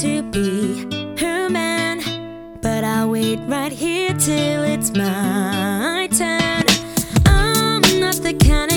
to be her man. But I'll wait right here till it's my turn. I'm not the kind